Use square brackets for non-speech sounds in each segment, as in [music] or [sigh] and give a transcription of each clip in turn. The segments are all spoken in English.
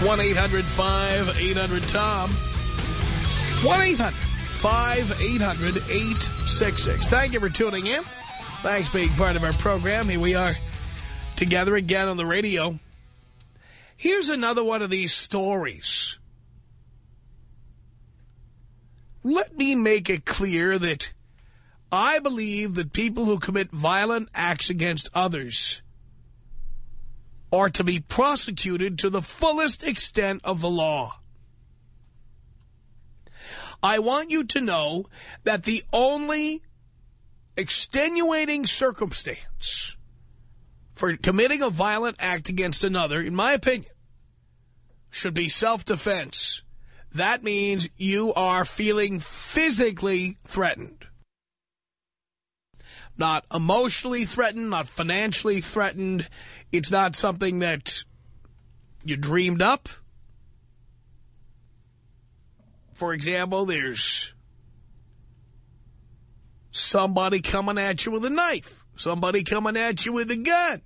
1-800-5800-TOM. 1-800-5800-866. Thank you for tuning in. Thanks for being part of our program. Here we are together again on the radio. Here's another one of these stories. Let me make it clear that I believe that people who commit violent acts against others are to be prosecuted to the fullest extent of the law. I want you to know that the only extenuating circumstance for committing a violent act against another, in my opinion, should be self-defense. That means you are feeling physically threatened. Not emotionally threatened, not financially threatened. It's not something that you dreamed up. For example, there's somebody coming at you with a knife. Somebody coming at you with a gun.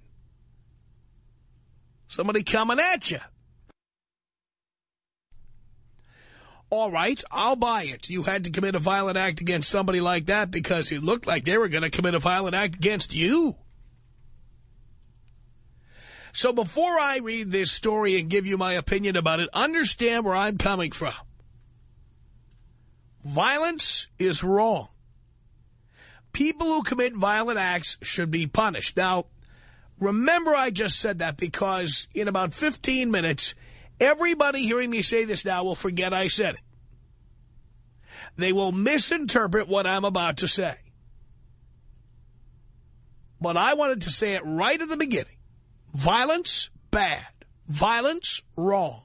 Somebody coming at you. All right, I'll buy it. You had to commit a violent act against somebody like that because it looked like they were going to commit a violent act against you. So before I read this story and give you my opinion about it, understand where I'm coming from. Violence is wrong. People who commit violent acts should be punished. Now, remember I just said that because in about 15 minutes, everybody hearing me say this now will forget I said it. They will misinterpret what I'm about to say. But I wanted to say it right at the beginning. Violence, bad. Violence, wrong.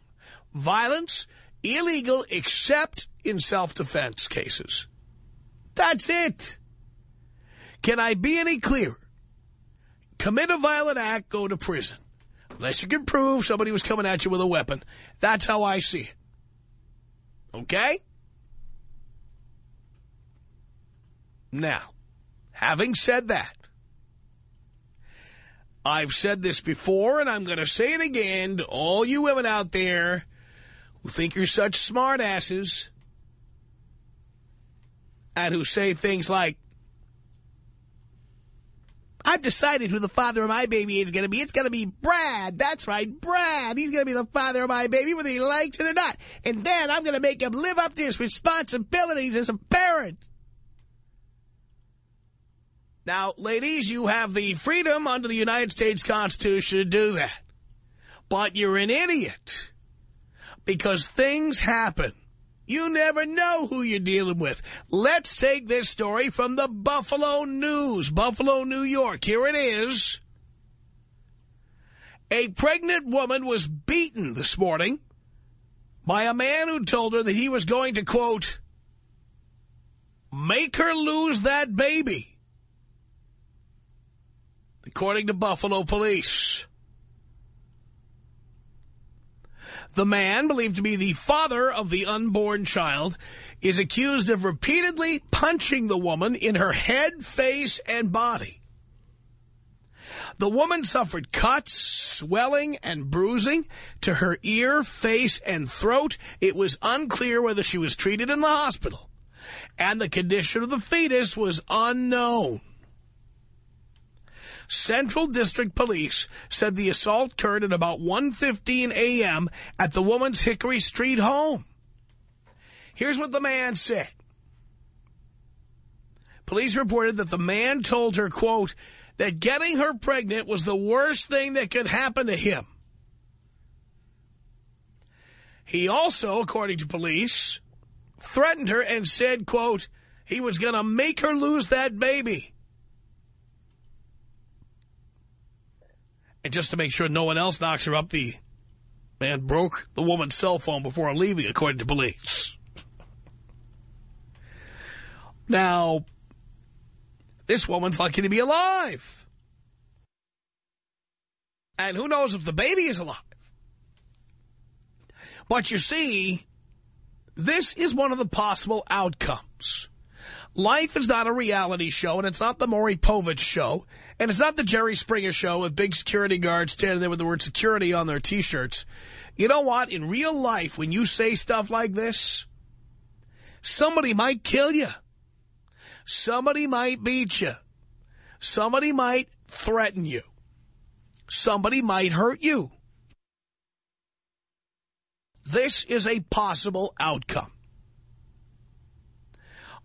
Violence, illegal except in self-defense cases. That's it. Can I be any clearer? Commit a violent act, go to prison. Unless you can prove somebody was coming at you with a weapon. That's how I see it. Okay? Now, having said that, I've said this before, and I'm going to say it again to all you women out there who think you're such smartasses and who say things like, I've decided who the father of my baby is going to be. It's going to be Brad. That's right, Brad. He's going to be the father of my baby whether he likes it or not. And then I'm going to make him live up to his responsibilities as a parent. Now, ladies, you have the freedom under the United States Constitution to do that. But you're an idiot. Because things happen. You never know who you're dealing with. Let's take this story from the Buffalo News. Buffalo, New York. Here it is. A pregnant woman was beaten this morning by a man who told her that he was going to, quote, make her lose that baby according to Buffalo police. The man, believed to be the father of the unborn child, is accused of repeatedly punching the woman in her head, face, and body. The woman suffered cuts, swelling, and bruising to her ear, face, and throat. It was unclear whether she was treated in the hospital. And the condition of the fetus was unknown. Central District Police said the assault occurred at about 1.15 a.m. at the woman's Hickory Street home. Here's what the man said. Police reported that the man told her, quote, that getting her pregnant was the worst thing that could happen to him. He also, according to police, threatened her and said, quote, he was going to make her lose that baby. And just to make sure no one else knocks her up, the man broke the woman's cell phone before leaving, according to police. Now, this woman's lucky to be alive. And who knows if the baby is alive. But you see, this is one of the possible outcomes. Life is not a reality show, and it's not the Maury Povich show, and it's not the Jerry Springer show with big security guards standing there with the word security on their T-shirts. You know what? In real life, when you say stuff like this, somebody might kill you. Somebody might beat you. Somebody might threaten you. Somebody might hurt you. This is a possible outcome.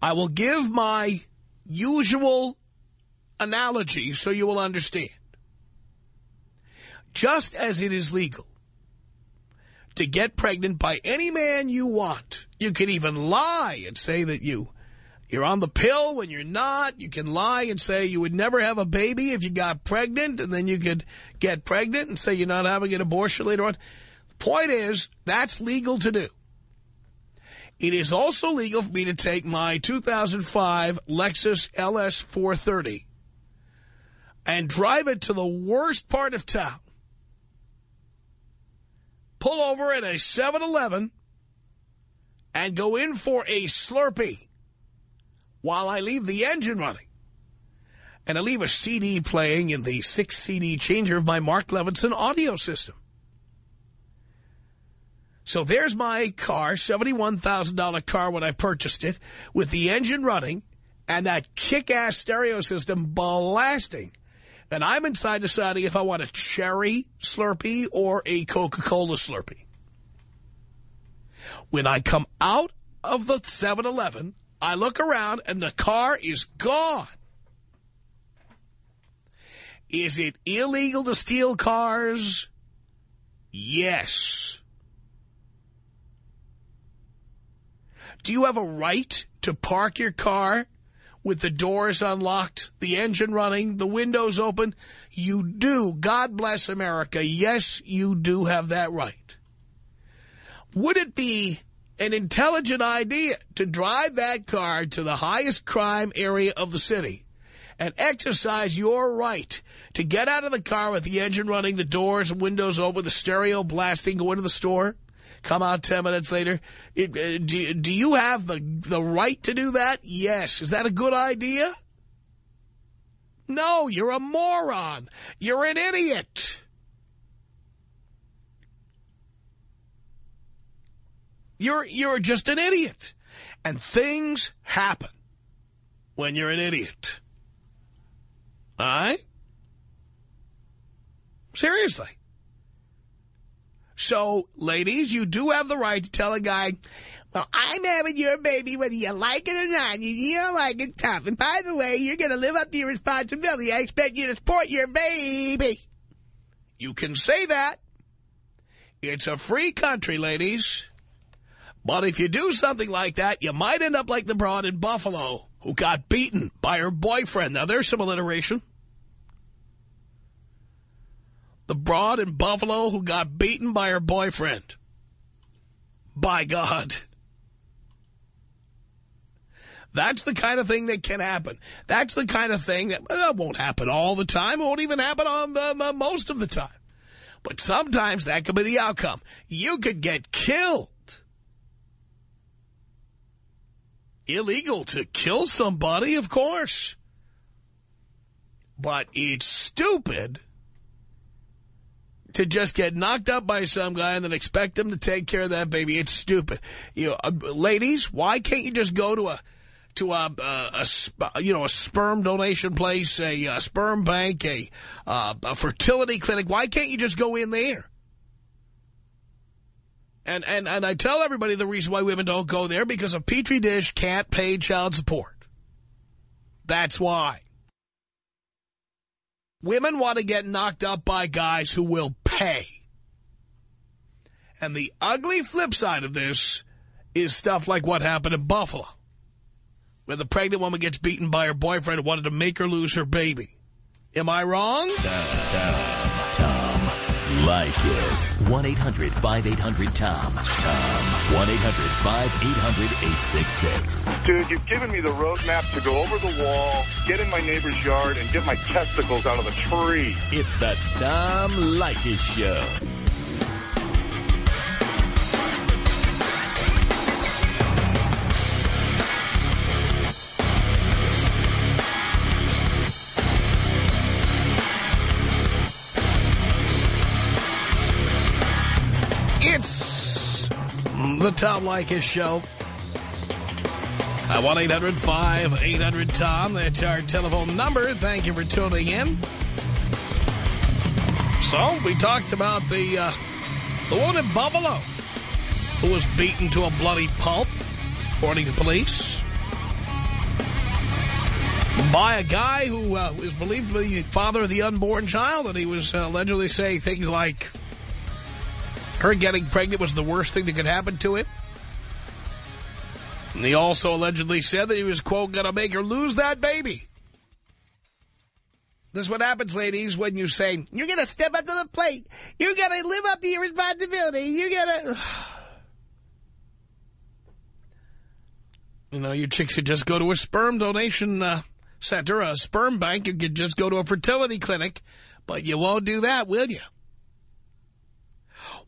I will give my usual analogy so you will understand. Just as it is legal to get pregnant by any man you want, you can even lie and say that you, you're on the pill when you're not. You can lie and say you would never have a baby if you got pregnant, and then you could get pregnant and say you're not having an abortion later on. The point is, that's legal to do. It is also legal for me to take my 2005 Lexus LS 430 and drive it to the worst part of town. Pull over at a 7-Eleven and go in for a Slurpee while I leave the engine running. And I leave a CD playing in the six CD changer of my Mark Levinson audio system. So there's my car, $71,000 car when I purchased it, with the engine running and that kick-ass stereo system blasting. And I'm inside deciding if I want a cherry Slurpee or a Coca-Cola Slurpee. When I come out of the 7-Eleven, I look around and the car is gone. Is it illegal to steal cars? Yes. Do you have a right to park your car with the doors unlocked, the engine running, the windows open? You do. God bless America. Yes, you do have that right. Would it be an intelligent idea to drive that car to the highest crime area of the city and exercise your right to get out of the car with the engine running, the doors and windows open, the stereo blasting, go into the store? Come out 10 minutes later. It, uh, do, do you have the, the right to do that? Yes. Is that a good idea? No, you're a moron. You're an idiot. You're, you're just an idiot. And things happen when you're an idiot. All right? Seriously. So, ladies, you do have the right to tell a guy, well, I'm having your baby whether you like it or not. You don't like it, tough. And by the way, you're going to live up to your responsibility. I expect you to support your baby. You can say that. It's a free country, ladies. But if you do something like that, you might end up like the broad in Buffalo who got beaten by her boyfriend. Now, there's some alliteration the broad in Buffalo who got beaten by her boyfriend. By God. That's the kind of thing that can happen. That's the kind of thing that won't happen all the time. Won't even happen on uh, most of the time. But sometimes that could be the outcome. You could get killed. Illegal to kill somebody, of course. But it's stupid to just get knocked up by some guy and then expect him to take care of that baby. It's stupid. You know, uh, ladies, why can't you just go to a to a, a, a, you know a sperm donation place, a, a sperm bank, a, uh, a fertility clinic? Why can't you just go in there? And and and I tell everybody the reason why women don't go there because a petri dish can't pay child support. That's why. Women want to get knocked up by guys who will pay. And the ugly flip side of this is stuff like what happened in Buffalo, where the pregnant woman gets beaten by her boyfriend who wanted to make her lose her baby. Am I wrong? Leykis. 1-800-5800-TOM. Tom. 1-800-5800-866. Dude, you've given me the roadmap to go over the wall, get in my neighbor's yard, and get my testicles out of the tree. It's the Tom Leykis Show. The Tom Leykis Show. At 1-800-5800-TOM. That's our telephone number. Thank you for tuning in. So, we talked about the, uh, the one in Buffalo who was beaten to a bloody pulp, according to police, by a guy who uh, was believed to be the father of the unborn child, and he was uh, allegedly saying things like, her getting pregnant was the worst thing that could happen to him. And he also allegedly said that he was, quote, going to make her lose that baby. This is what happens, ladies, when you say, you're going to step up to the plate. You're going to live up to your responsibility. You're going [sighs] to... You know, you chicks could just go to a sperm donation uh, center, a sperm bank. You could just go to a fertility clinic. But you won't do that, will you?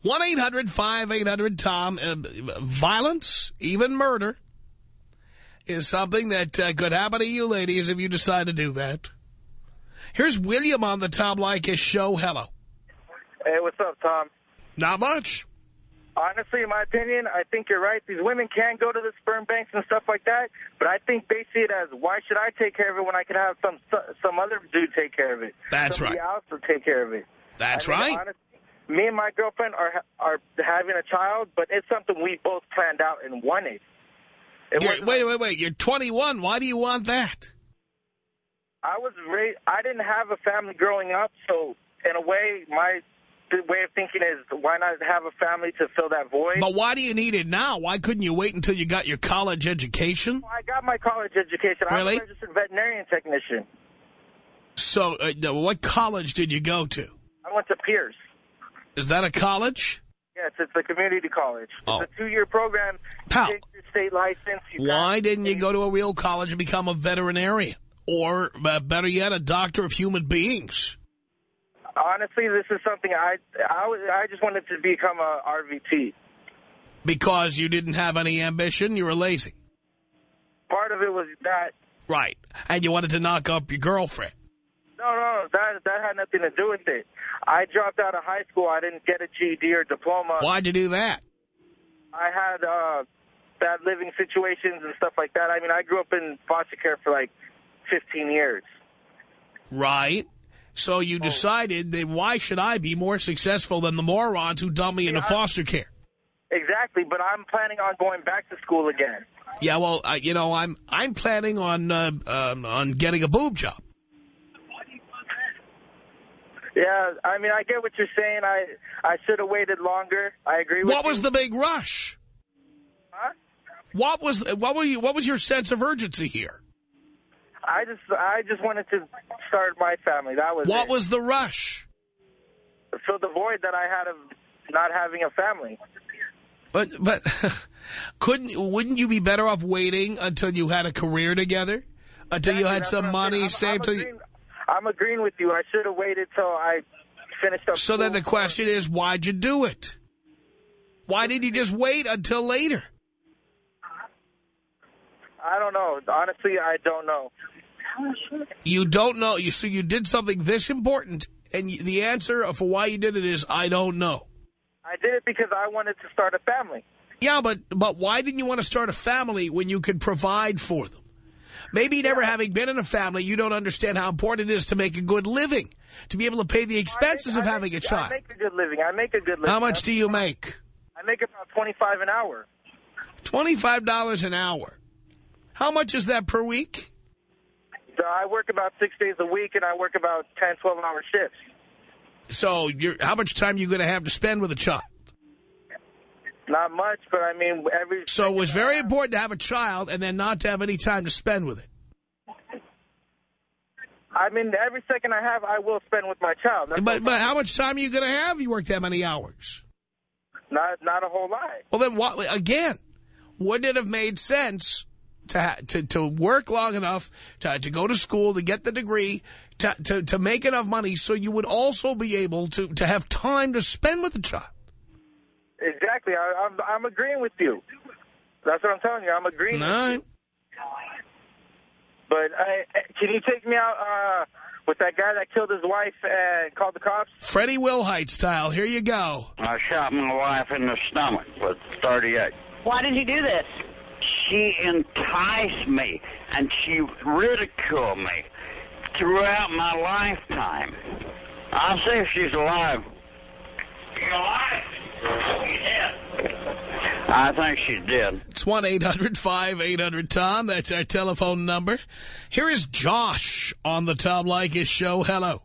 1-800-5800-TOM. Uh, violence, even murder, is something that uh, could happen to you ladies if you decide to do that. Here's William on the Tom Leykis show. Hello. Hey, what's up, Tom? Not much. Honestly, in my opinion, I think you're right. These women can go to the sperm banks and stuff like that, but I think they see it as, why should I take care of it when I can have some some other dude take care of it? That's Somebody right. else will take care of it. That's right. honestly, me and my girlfriend are are having a child, but it's something we both planned out and wanted. It wait, wait, wait. You're 21. Why do you want that? I was raised, I didn't have a family growing up, so in a way, my way of thinking is why not have a family to fill that void? But why do you need it now? Why couldn't you wait until you got your college education? I got my college education. Really? I'm a registered veterinarian technician. So, uh, what college did you go to? I went to Pierce. Is that a college? Yes, it's a community college. Oh. It's a two-year program. Pal. You take your state license. You Why didn't you go to a real college and become a veterinarian? Or, uh, better yet, a doctor of human beings? Honestly, this is something I I, was, I just wanted to become a RVT. Because you didn't have any ambition, you were lazy. Part of it was that. Right. And you wanted to knock up your girlfriend. No, no, that that had nothing to do with it. I dropped out of high school. I didn't get a GED or diploma. Why'd you do that? I had uh, bad living situations and stuff like that. I mean, I grew up in foster care for like 15 years. Right. So you decided that why should I be more successful than the morons who dumped me into Yeah, I- foster care? Exactly, but I'm planning on going back to school again. Yeah, well, uh, you know, I'm I'm planning on uh, um, on getting a boob job. Yeah, I mean, I get what you're saying. I I should have waited longer. I agree with What you. was the big rush? Huh? What was what were you? What was your sense of urgency here? I just I just wanted to start my family. That was What it. was the rush? fill the void that I had of not having a family. But but [laughs] couldn't wouldn't you be better off waiting until you had a career together, until you had some I'm money I'm- saved? I'm till you, agreeing, I'm agreeing with you. I should have waited till I finished up. so then the question is, why'd you do it? Why did you just wait until later? I don't know. Honestly, I don't know. You don't know. You so you did something this important, and the answer for why you did it is I don't know. I did it because I wanted to start a family. Yeah, but but why didn't you want to start a family when you could provide for them? Maybe never having been in a family, you don't understand how important it is to make a good living, to be able to pay the expenses I of make- having I a make, child. I make a good living. I make a good living. How much do you make? I make about 25 an hour. $25 an hour. How much is that per week? So I work about six days a week, and I work about 10, 12-hour shifts. So you're, how much time are you going to have to spend with a child? Not much, but I mean, every... So it was very important to have a child and then not to have any time to spend with it. I mean, every second I have, I will spend with my child. That's But but how much time are you going to have? if You work that many hours. not not a whole lot. Well, then what? Again, wouldn't it have made sense to ha to to work long enough to to go to school to get the degree to to to make enough money so you would also be able to to have time to spend with the child? Exactly. I, I'm I'm agreeing with you. That's what I'm telling you. I'm agreeing. All right. But I, can you take me out uh, with that guy that killed his wife and called the cops? Freddie Wilhite style. Here you go. I shot my wife in the stomach with 38. Why did you do this? She enticed me and she ridiculed me throughout my lifetime. I'll see if she's alive. You alive? Yeah. I think she did. It's 1-800-5800-TOM. That's our telephone number. Here is Josh on the Tom Leykis show. Hello.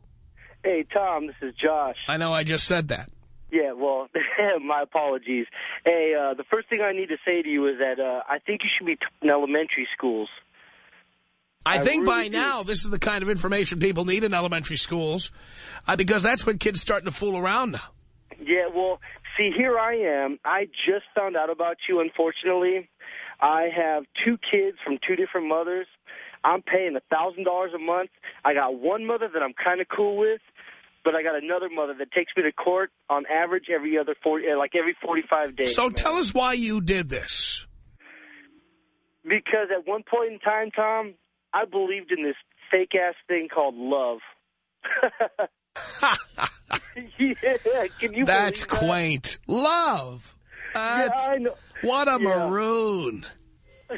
Hey, Tom, this is Josh. I know I just said that. Yeah, well, [laughs] my apologies. Hey, uh, the first thing I need to say to you is that uh, I think you should be in elementary schools. I, I think really by do. now this is the kind of information people need in elementary schools uh, because that's when kids starting to fool around now. Yeah, well, see, here I am. I just found out about you, unfortunately. I have two kids from two different mothers. I'm paying a $1,000 a month. I got one mother that I'm kind of cool with, but I got another mother that takes me to court on average every other 40, uh, like every 45 days. So man. tell us why you did this. Because at one point in time, Tom, I believed in this fake-ass thing called love. [laughs] [laughs] [laughs] yeah, can you That's believe that? quaint. Love. Yeah, That's, I know. what a Yeah. maroon. [laughs]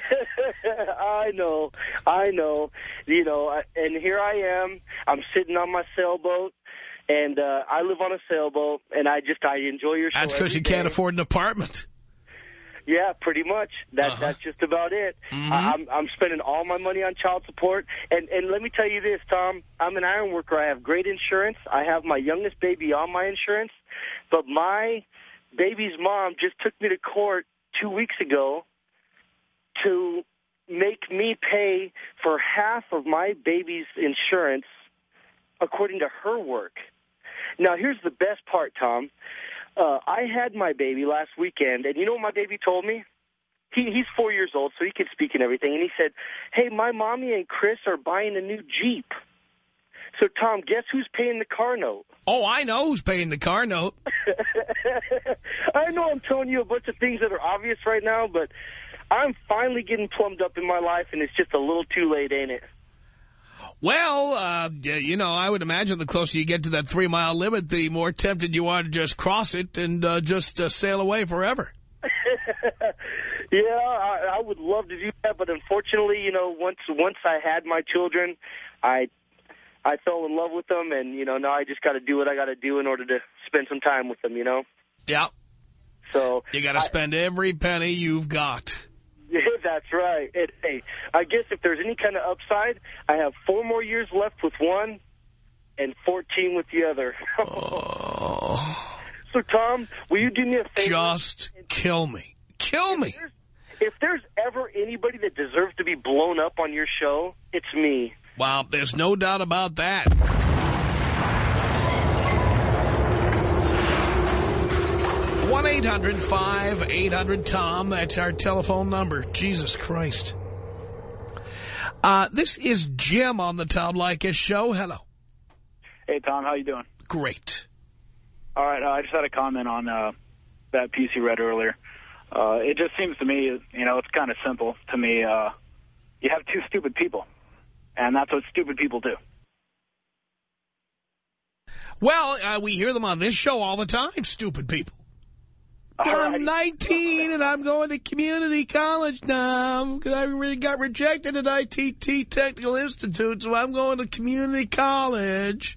I know, I know. You know, and here I am. I'm sitting on my sailboat, and uh, I live on a sailboat, and I just I enjoy your show. That's because you can't afford an apartment. Yeah, pretty much. That Uh-huh. that's just about it. Mhm. I, I'm I'm spending all my money on child support, and and let me tell you this, Tom. I'm an iron worker. I have great insurance. I have my youngest baby on my insurance, but my baby's mom just took me to court two weeks ago to make me pay for half of my baby's insurance according to her work. Now, here's the best part, Tom. Uh, I had my baby last weekend, and you know what my baby told me? He, he's four years old, so he can speak and everything. And he said, hey, my mommy and Chris are buying a new Jeep. So, Tom, guess who's paying the car note? Oh, I know who's paying the car note. [laughs] I know I'm telling you a bunch of things that are obvious right now, but I'm finally getting plumbed up in my life, and it's just a little too late, ain't it? Well, uh, you know, I would imagine the closer you get to that three-mile limit, the more tempted you are to just cross it and uh, just uh, sail away forever. [laughs] Yeah, I, I would love to do that, but unfortunately, you know, once once I had my children, I I fell in love with them, and you know, now I just got to do what I got to do in order to spend some time with them. You know, Yeah, so you got to spend every penny you've got. [laughs] Yeah, that's right. And, hey, I guess if there's any kind of upside, I have four more years left with one and 14 with the other. Oh, [laughs] so, Tom, will you do me a favor? just kill me. Kill me. If there's ever anybody that deserves to be blown up on your show, it's me. Well, there's no doubt about that. One 800 tom That's our telephone number. Jesus Christ. Uh, this is Jim on the Tom Leykis show. Hello. Hey, Tom, how you doing? Great. All right, uh, I just had a comment on uh, that piece you read earlier. Uh, it just seems to me, you know, it's kind of simple to me. Uh, you have two stupid people, and that's what stupid people do. Well, uh, we hear them on this show all the time, stupid people. I'm right. 19 and I'm going to community college now because I really got rejected at ITT Technical Institute, so I'm going to community college.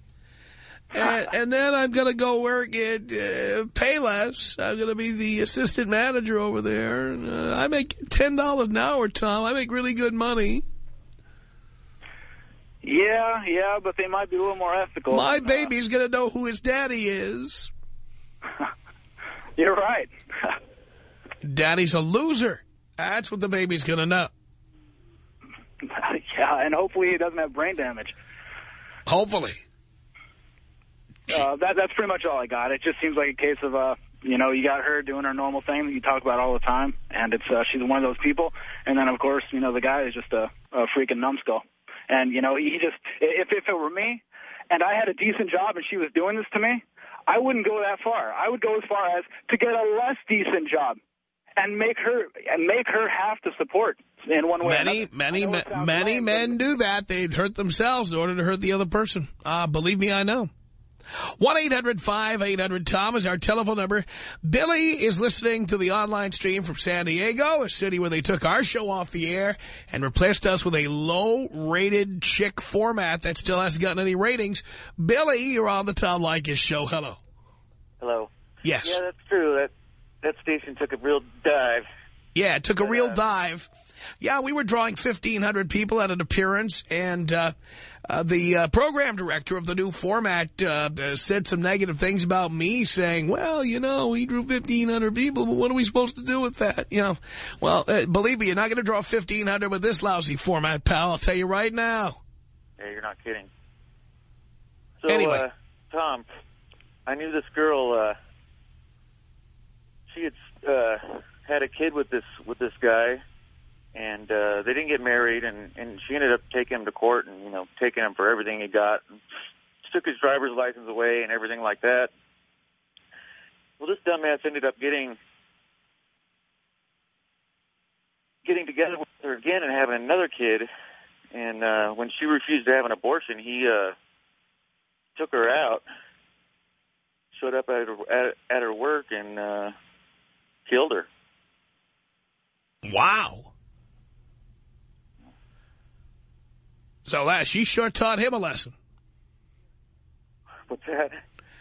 And, [laughs] and then I'm going to go work at uh, Payless. I'm going to be the assistant manager over there. And, uh, I make $10 an hour, Tom. I make really good money. Yeah, yeah, but they might be a little more ethical. My Uh, baby's going to know who his daddy is. [laughs] You're right. [laughs] Daddy's a loser. That's what the baby's going to know. [laughs] yeah, and hopefully he doesn't have brain damage. Hopefully. Uh, that that's pretty much all I got. It just seems like a case of uh, you know, you got her doing her normal thing that you talk about all the time, and it's uh, she's one of those people. And then of course, you know, the guy is just a, a freaking numbskull. And you know, he just if if it were me, and I had a decent job, and she was doing this to me, I wouldn't go that far. I would go as far as to get a less decent job. And make her and make her have to support in one way. or Many, another. many, I ma- many men do that. They'd hurt themselves in order to hurt the other person. Uh, believe me, I know. 1-800-5800-TOM is our telephone number. Billy is listening to the online stream from San Diego, a city where they took our show off the air and replaced us with a low-rated chick format that still hasn't gotten any ratings. Billy, you're on the Tom Leykis show. Hello. Hello. Yes. Yeah, that's true. That that station took a real dive. Yeah, it took a real uh, dive. Yeah, we were drawing 1,500 people at an appearance, and uh, uh, the uh, program director of the new format uh, uh, said some negative things about me, saying, well, you know, we drew 1,500 people, but what are we supposed to do with that? You know, well, uh, believe me, you're not going to draw 1,500 with this lousy format, pal. I'll tell you right now. Yeah, you're not kidding. So, Anyway. uh, Tom, I knew this girl. Uh, she had uh, had a kid with this with this guy, and uh, they didn't get married. And and she ended up taking him to court and you know taking him for everything he got. And took his driver's license away and everything like that. Well, this dumbass ended up getting getting together with her again and having another kid. And uh, when she refused to have an abortion, he uh, took her out, showed up at her, at, at her work, and uh, killed her. Wow. So that she sure taught him a lesson. What's that?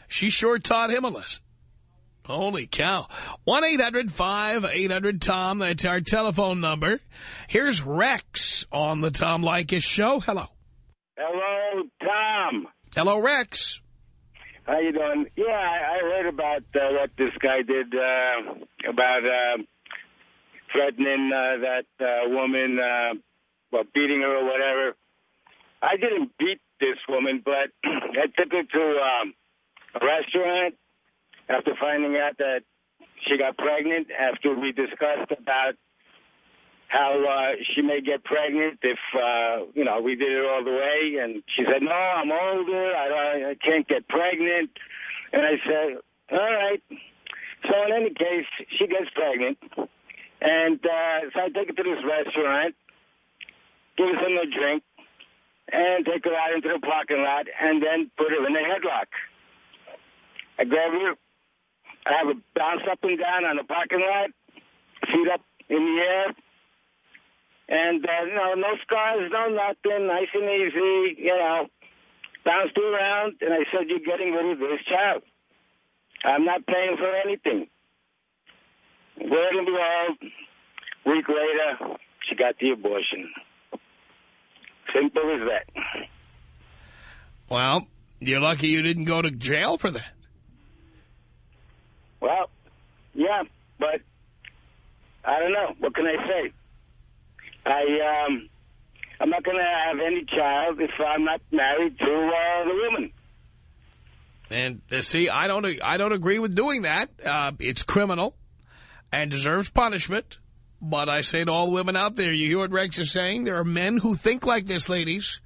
She sure taught him a lesson. Holy cow. 1-800-5800-TOM. That's our telephone number. Here's Rex on the Tom Leykis show. Hello. Hello, Tom. Hello, Rex. How you doing? Yeah, I, I heard about uh, what this guy did uh, about uh, threatening uh, that uh, woman, uh, well, beating her or whatever. I didn't beat this woman, but [clears throat] I took her to um, a restaurant after finding out that she got pregnant. After we discussed about how uh, she may get pregnant if uh, you know we did it all the way, and she said, "No, I'm older. I, I can't get pregnant." And I said, "All right." So in any case, she gets pregnant, and uh, so I take her to this restaurant, give her some to drink, and take her out into the parking lot, and then put her in a headlock. I grab her, I have her bounce up and down on the parking lot, feet up in the air, and, uh, you know, no scars, no nothing, nice and easy, you know. Bounced her around, and I said, you're getting rid of this child. I'm not paying for anything. Word and behold, week later, she got the abortion. Simple as that. Well, you're lucky you didn't go to jail for that. Well, yeah, but I don't know. What can I say? I um, I'm not going to have any child if I'm not married to uh, the woman. And uh, see, I don't, I don't agree with doing that. Uh, it's criminal and deserves punishment. But I say to all the women out there, you hear what Rex is saying? There are men who think like this, ladies.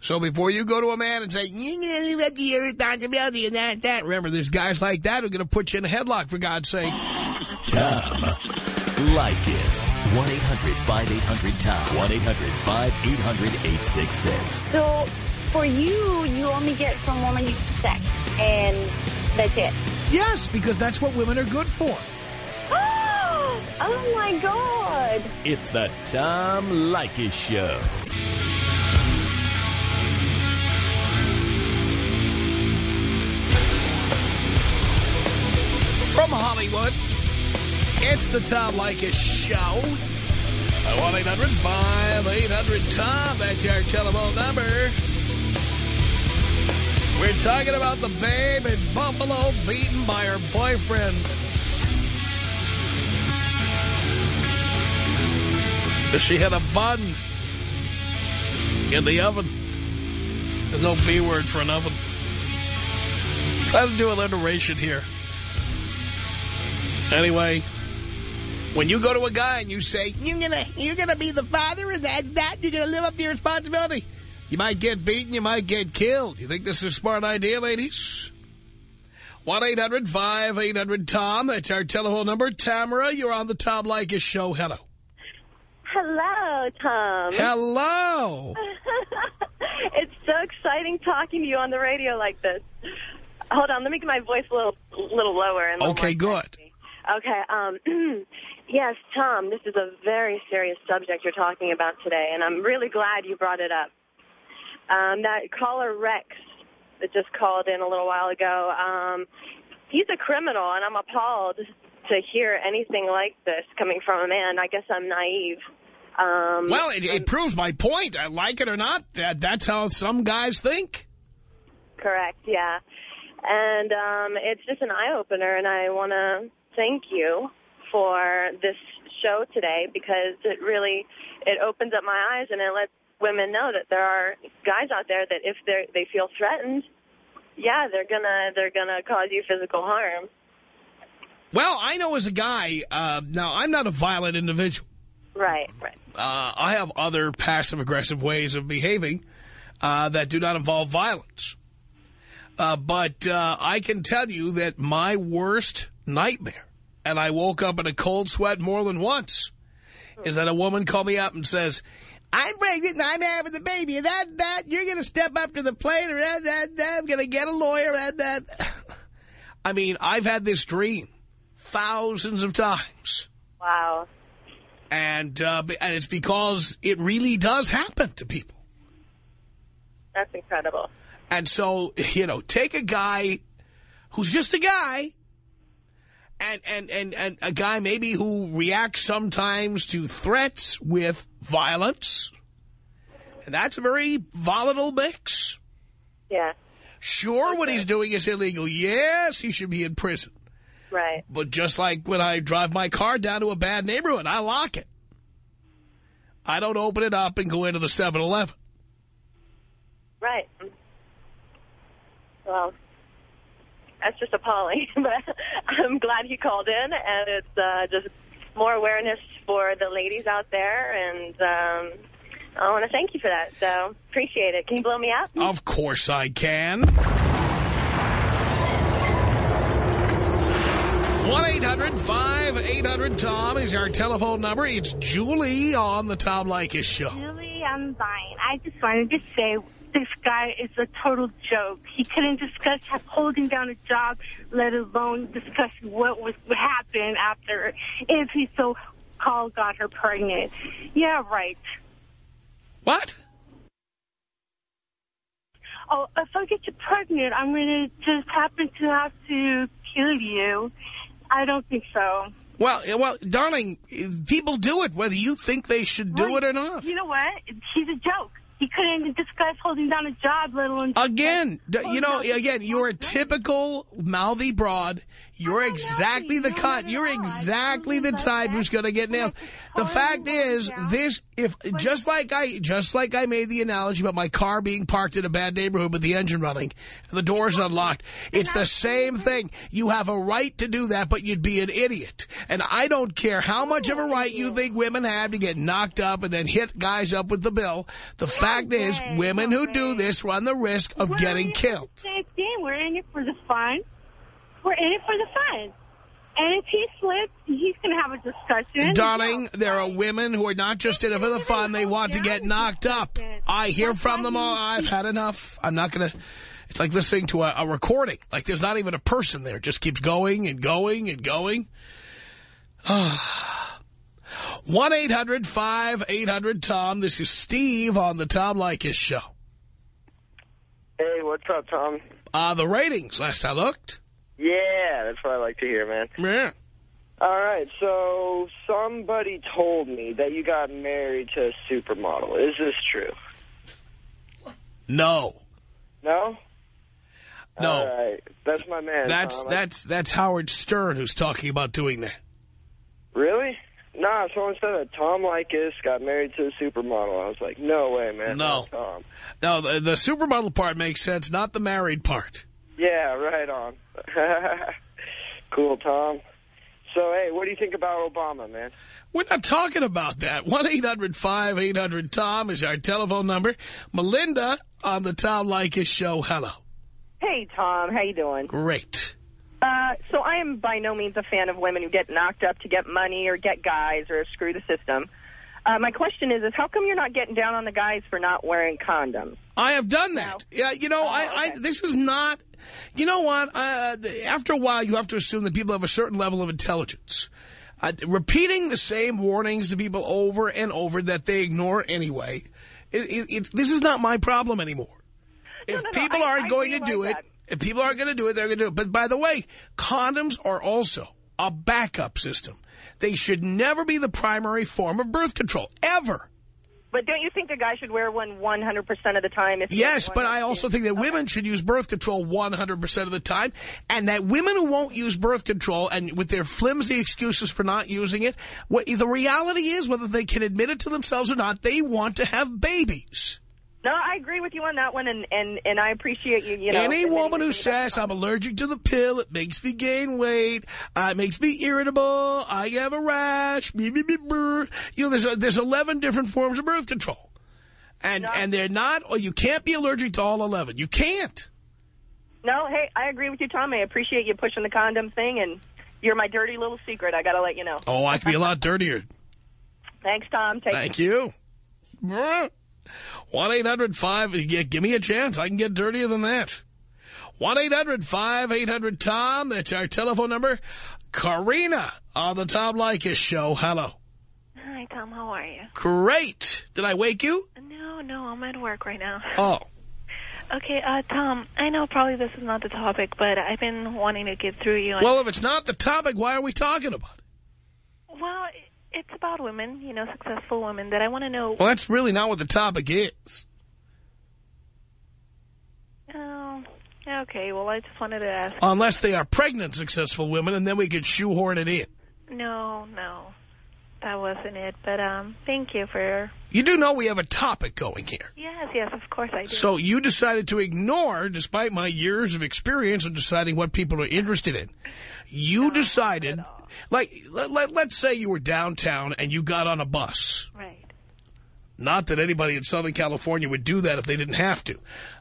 So before you go to a man and say, you know, you have your responsibility and that, that. Remember, there's guys like that who are going to put you in a headlock, for God's sake. Tom Leykis. 1-800-5800-TOM. 1-800-5800-866. So for you, you only get from women you sex, and that's it. Yes, because that's what women are good for. Oh my God! It's the Tom Leykis Show. From Hollywood, it's the Tom Leykis Show. 1-800-5800-TOM. That's our telephone number. We're talking about the babe in Buffalo beaten by her boyfriend. She had a bun in the oven. There's no B word for an oven. Try to do alliteration here. Anyway, when you go to a guy and you say, you're gonna, you're gonna be the father of that, that, you're gonna live up to your responsibility. You might get beaten, you might get killed. You think this is a smart idea, ladies? 1-800-5800-TOM. That's our telephone number. Tamara, you're on the Tom Leykis show. Hello. Hello, Tom. Hello. [laughs] it's so exciting talking to you on the radio like this. Hold on, let me get my voice a little, little lower. And okay, good. Okay, um, [clears throat] yes, Tom, this is a very serious subject you're talking about today, and I'm really glad you brought it up. Um, that caller Rex that just called in a little while ago, um, he's a criminal, and I'm appalled to hear anything like this coming from a man. I guess I'm naive. Um, well, it, it proves my point. I like it or not, that that's how some guys think. Correct, yeah. And um, it's just an eye-opener, and I want to thank you for this show today because it really it opens up my eyes and it lets women know that there are guys out there that if they they feel threatened, yeah, they're gonna they're gonna cause you physical harm. Well, I know as a guy, uh, now I'm not a violent individual. Right, right. Uh, I have other passive-aggressive ways of behaving uh, that do not involve violence. Uh, but uh, I can tell you that my worst nightmare, and I woke up in a cold sweat more than once, is that a woman called me up and says, I'm pregnant and I'm having the baby, and that, that, you're going to step up to the plate, or that, that, that, I'm going to get a lawyer, that, that. [laughs] I mean, I've had this dream thousands of times. Wow. And, uh, and it's because it really does happen to people. That's incredible. And so, you know, take a guy who's just a guy and, and, and, and a guy maybe who reacts sometimes to threats with violence. And that's a very volatile mix. Yeah. Sure, what he's doing is illegal. Yes, he should be in prison. Right. But just like when I drive my car down to a bad neighborhood, I lock it. I don't open it up and go into the 7-Eleven. Right. Well, that's just appalling. [laughs] but I'm glad you called in, and it's uh, just more awareness for the ladies out there, and um, I want to thank you for that. So appreciate it. Can you blow me up? Of course I can. 1-800-5800-TOM is our telephone number. It's Julie on the Tom Leykis show. Julie, I'm fine. I just wanted to say this guy is a total joke. He couldn't discuss holding down a job, let alone discuss what was what happened after if he so called got her pregnant. Yeah, right. What? Oh, if I get you pregnant, I'm going to just happen to have to kill you. I don't think so. Well, eh, well, darling, people do it whether you think they should do Well, it or not. You know what? He's a joke. He couldn't even discuss holding down a job, let alone... Again, you know, again, you're a typical mouthy broad. You're exactly the cut. You're exactly the type who's going to get nailed. The fact is, this, if, just like I, just like I made the analogy about my car being parked in a bad neighborhood with the engine running and the doors unlocked, it's the same thing. You have a right to do that, but you'd be an idiot. And I don't care how much of a right you think women have to get knocked up and then hit guys up with the bill. The fact is, women who do this run the risk of getting killed. Same thing. We're in it for the fun. We're in it for the fun. And if he slips, he's going to have a discussion. Darling, there are women who are not just in it for the fun. They want to get knocked up. I hear from them all. I've had enough. I'm not going to... It's like listening to a, a recording. Like there's not even a person there. It just keeps going and going and going. [sighs] 1-800-5800-TOM. This is Steve on the Tom Leykis Show. Hey, what's up, Tom? Uh, the ratings, last I looked. Yeah, that's what I like to hear, man. Yeah. All right, so somebody told me that you got married to a supermodel. Is this true? No. No? No. All right, that's my man. That's Tom. that's that's Howard Stern who's talking about doing that. Really? Nah, someone said that Tom Leykis got married to a supermodel. I was like, no way, man. No. Tom. No, the, the supermodel part makes sense, not the married part. Yeah, right on. [laughs] cool, Tom. So, hey, what do you think about Obama, man? We're not talking about that. 1-800-5800-TOM is our telephone number. Melinda on the Tom Leykis show. Hello. Hey, Tom. How you doing? Great. Uh, so I am by no means a fan of women who get knocked up to get money or get guys or screw the system. Uh, my question is, is how come you're not getting down on the guys for not wearing condoms? I have done that. Yeah, you know, I, I this is not. You know what? Uh, after a while, you have to assume that people have a certain level of intelligence. Uh, repeating the same warnings to people over and over that they ignore anyway. It, it, it, this is not my problem anymore. If people aren't going to do it, if people aren't going to do it, they're going to do it. But by the way, condoms are also a backup system. They should never be the primary form of birth control, ever. But don't you think a guy should wear one 100% of the time? If Yes, but I also think that women should use birth control 100% of the time, and that women who won't use birth control and with their flimsy excuses for not using it, what the reality is, whether they can admit it to themselves or not, they want to have babies. No, I agree with you on that one, and, and, and I appreciate you, you know. Any woman who says, I'm allergic to the pill, it makes me gain weight, uh, it makes me irritable, I have a rash, you know, there's, a, there's 11 different forms of birth control. And, and they're not, or you can't be allergic to all 11. You can't. No, hey, I agree with you, Tom. I appreciate you pushing the condom thing, and you're my dirty little secret. I got to let you know. Oh, I can be a lot [laughs] dirtier. Thanks, Tom. Take Thank you. 1-800-5, give me a chance. I can get dirtier than that. 1-800-5800-TOM. That's our telephone number. Karina on the Tom Leykis show. Hello. Hi, Tom. How are you? Great. Did I wake you? No, no, I'm at work right now. [laughs] Oh. Okay, uh, Tom, I know probably this is not the topic, but I've been wanting to get through you. Well, if it's not the topic, why are we talking about it? Well, it's about women, you know, successful women that I want to know. Well, that's really not what the topic is. Oh, okay. Well, I just wanted to ask. Unless they are pregnant, successful women, and then we could shoehorn it in. No, no, that wasn't it. But um, thank you for. You do know we have a topic going here. Yes, yes, of course I do. So you decided to ignore, despite my years of experience in deciding what people are interested in. You decided, like, let, let, let's say you were downtown and you got on a bus. Right. Not that anybody in Southern California would do that if they didn't have to.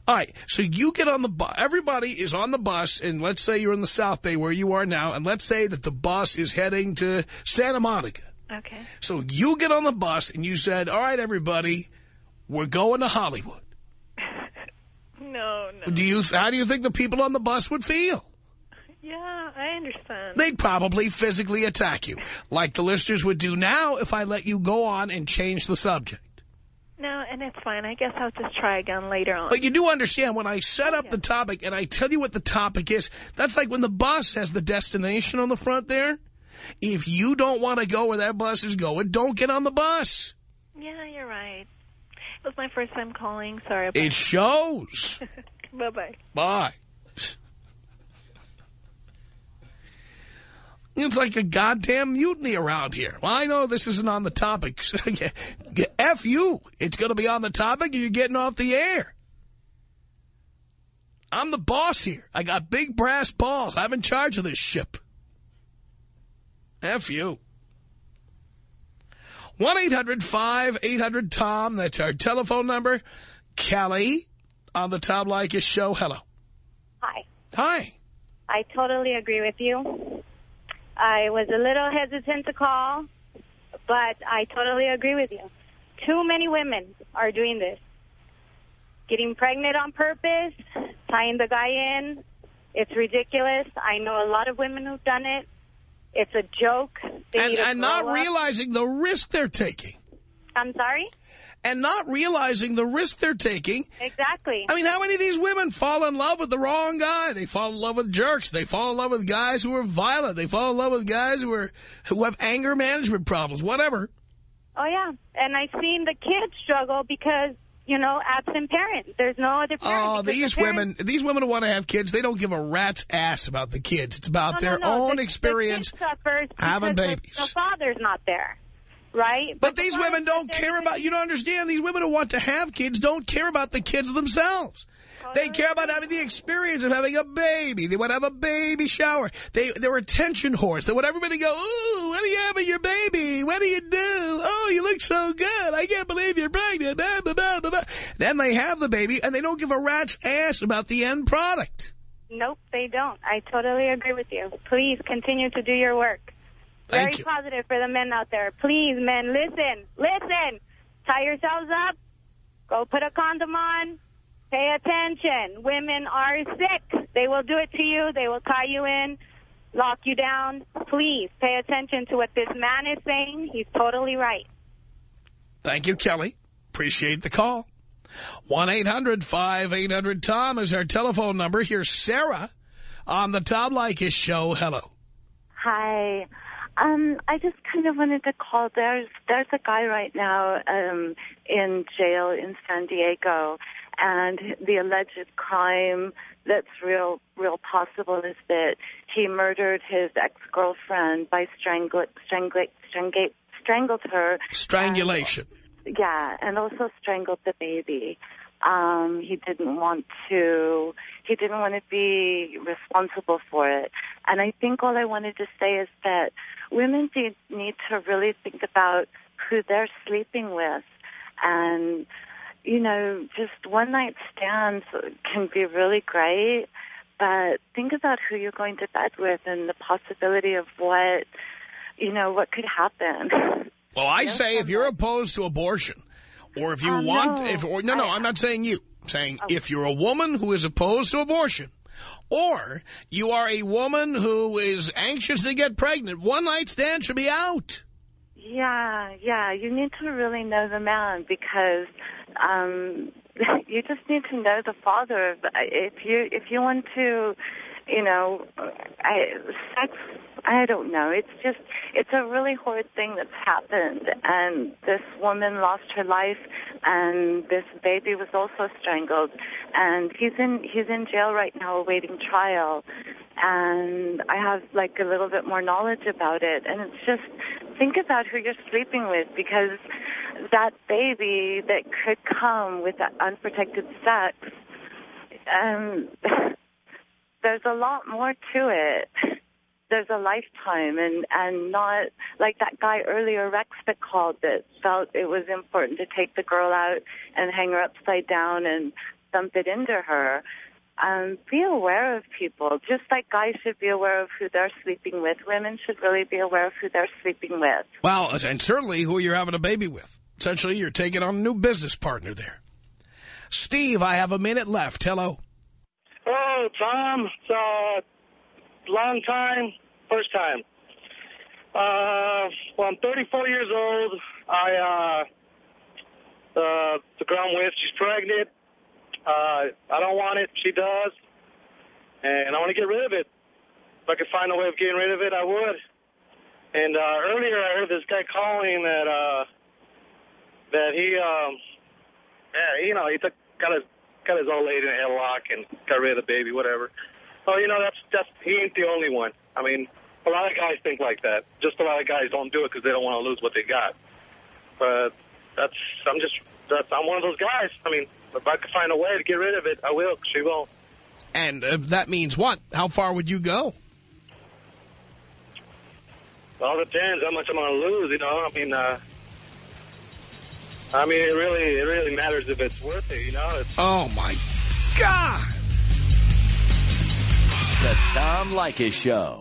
All right, so you get on the bus. Everybody is on the bus, and let's say you're in the South Bay where you are now, and let's say that the bus is heading to Santa Monica. Okay. So you get on the bus, and you said, all right, everybody, we're going to Hollywood. [laughs] No, no. Do you? How do you think the people on the bus would feel? Yeah, understand. They'd probably physically attack you, like the listeners would do now if I let you go on and change the subject. No, and it's fine. I guess I'll just try again later on. But you do understand, when I set up the topic and I tell you what the topic is, that's like when the bus has the destination on the front there. If you don't want to go where that bus is going, don't get on the bus. Yeah, you're right. It was my first time calling. Sorry about It shows. [laughs] Bye-bye. Bye. It's like a goddamn mutiny around here. Well, I know this isn't on the topic. [laughs] F you. It's going to be on the topic you're getting off the air. I'm the boss here. I got big brass balls. I'm in charge of this ship. F you. 1-800-5800-TOM. That's our telephone number. Kelly on the Tom Leykis show. Hello. Hi. Hi. I totally agree with you. I was a little hesitant to call, but I totally agree with you. Too many women are doing this. Getting pregnant on purpose, tying the guy in. It's ridiculous. I know a lot of women who've done it. It's a joke. They And, and not up. realizing the risk they're taking. I'm sorry? And not realizing the risk they're taking. Exactly. I mean, how many of these women fall in love with the wrong guy? They fall in love with jerks. They fall in love with guys who are violent. They fall in love with guys who are who have anger management problems, whatever. Oh, yeah. And I've seen the kids struggle because, you know, absent parents. There's no other parent. Oh, these the women, these women who want to have kids, they don't give a rat's ass about the kids. It's about No, no, their no. own The- experience The having babies. The, father's not there, right? But these women don't care about, you don't understand, these women who want to have kids don't care about the kids themselves. They oh, care about having the experience of having a baby. They want to have a baby shower. They, they're attention whores. They want everybody to go, ooh, what do you have with your baby? What do you do? Oh, you look so good. I can't believe you're pregnant. Blah, blah, blah. Then they have the baby, and they don't give a rat's ass about the end product. Nope, they don't. I totally agree with you. Please continue to do your work. Thank Very you. positive for the men out there. Please, men, listen, listen. Tie yourselves up. Go put a condom on. Pay attention. Women are sick. They will do it to you. They will tie you in, lock you down. Please pay attention to what this man is saying. He's totally right. Thank you, Kelly. Appreciate the call. 1-800-5800-TOM is our telephone number. Here's Sarah on the Tom Leykis show. Hello. Hi. Um, I just kind of wanted to call. There's there's a guy right now um, in jail in San Diego, and the alleged crime that's real real possible is that he murdered his ex girlfriend by strangl strangl strangl strangled her. Strangulation. Yeah, and also strangled the baby. Um, he didn't want to. He didn't want to be responsible for it. And I think all I wanted to say is that women need, need to really think about who they're sleeping with, and you know, just one night stands can be really great. But think about who you're going to bed with and the possibility of what, you know, what could happen. Well, I say if you're opposed to abortion, or if you Um, want, no. if or, no, no, I'm not saying you. I'm saying if you're a woman who is opposed to abortion, or you are a woman who is anxious to get pregnant, one night stand should be out. Yeah, yeah. You need to really know the man because um, [laughs] you just need to know the father. If you if you want to, you know, I, sex. I don't know. It's just it's a really horrid thing that's happened, and this woman lost her life, and this baby was also strangled, and he's in he's in jail right now awaiting trial, and I have like a little bit more knowledge about it, and it's just think about who you're sleeping with because that baby that could come with that unprotected sex, um, [laughs] there's a lot more to it. There's a lifetime, and and not like that guy earlier, Rex, that called that felt it was important to take the girl out and hang her upside down and dump it into her. Um, be aware of people, just like guys should be aware of who they're sleeping with. Women should really be aware of who they're sleeping with. Well, and certainly who you're having a baby with. Essentially, you're taking on a new business partner there. Steve, I have a minute left. Hello. Oh, Tom, it's a long time, first time. Uh, well, I'm 34 years old. I, uh, uh, the girl I'm with, she's pregnant. Uh, I don't want it. She does. And I want to get rid of it. If I could find a way of getting rid of it, I would. And, uh, earlier I heard this guy calling that, uh, that he, um, yeah, you know, he took, got his, got his old lady in a headlock and got rid of the baby, whatever. Oh, you know, that's, that's, he ain't the only one. I mean, a lot of guys think like that. Just a lot of guys don't do it because they don't want to lose what they got. But that's, I'm just, that's, I'm one of those guys. I mean, if I could find a way to get rid of it, I will. She won't. And uh, that means what? How far would you go? Well, it depends how much I'm going to lose, you know. I mean, uh, I mean, it really, it really matters if it's worth it, you know. It's, Oh, my God. The Tom Leykis Show.